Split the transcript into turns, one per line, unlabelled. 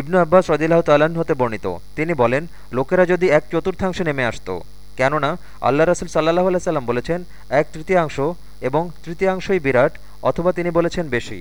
ইবনু আব্বাস রদিল্লাহ তাল্লাহ্ন হতে বর্ণিত। তিনি বলেন, লোকেরা যদি এক চতুর্থাংশ নেমে আসতো, কেননা আল্লাহ রসুল সাল্লাহ আল্লাহ সাল্লাম বলেছেন, এক তৃতীয়াংশ এবং তৃতীয়াংশই বিরাট, অথবা তিনি বলেছেন বেশি।